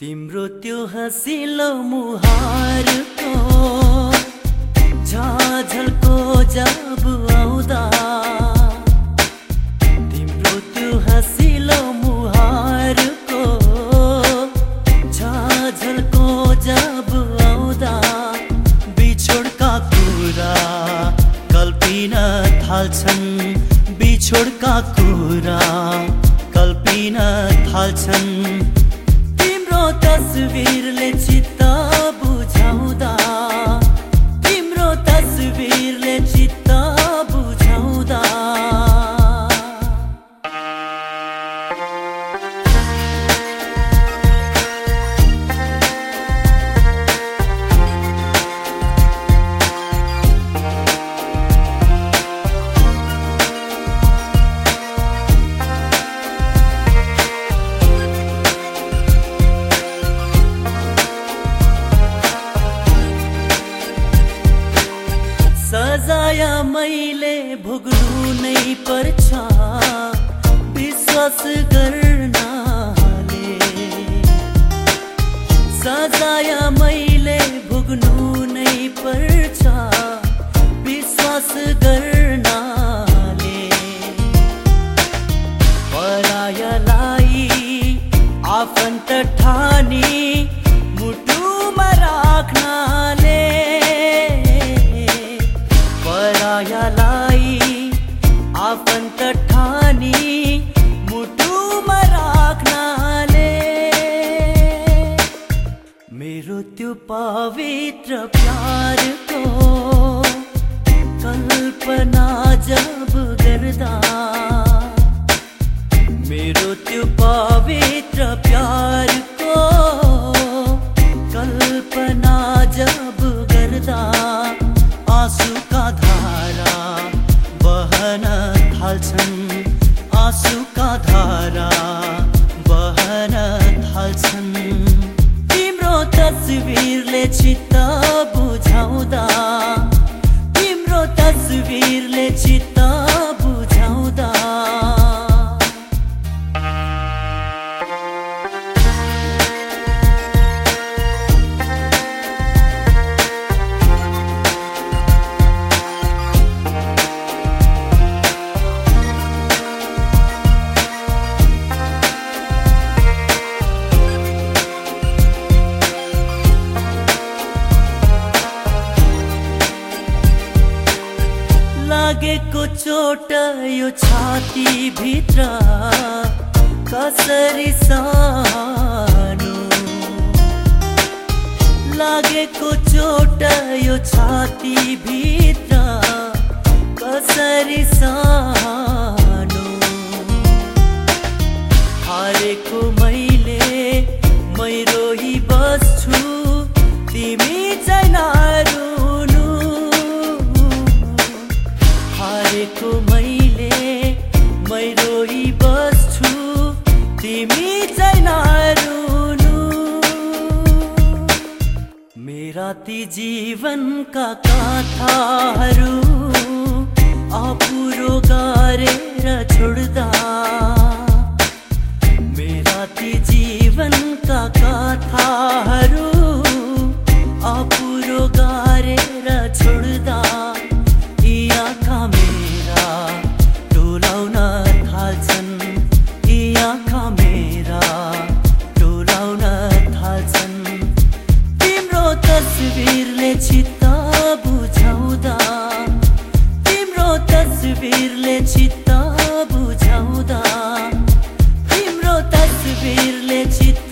तिम्रो त्यो हँसिलो मुहारको झाझलको जब आउँदा तिम्रो त्यो हँसिलो मुहारको झाझलको जब आउँदा बिछोडका कुरा कल्पिन थाल्छन् बिछोडका कुरा कल्पिन थाल्छन्। तस्विरले चित्त नहीं परछा विश्वास करना ले सजाया मैं पवित्र प्यार को कल्पना जब गर्दा मेरो त्यो पवित्र प्यार को कल्पना जब गर्दा आँसू का धारा, बहन थाल्छन् आँसू का धारा, बहन थाल्छन् तस्विरले चित्त बुझाउँदा लागेको चोट यो छाती भित्र कसरी सानो लागेको चोट यो छाती भित्र कसरी सानो मेरा ती जीवनका कथाहरू अपुरो गरेर छोड्दा चित्त बुझाउँदा तिम्रो तस्बिरले चित्त बुझाउँदा तिम्रो तस्बिरले चित्त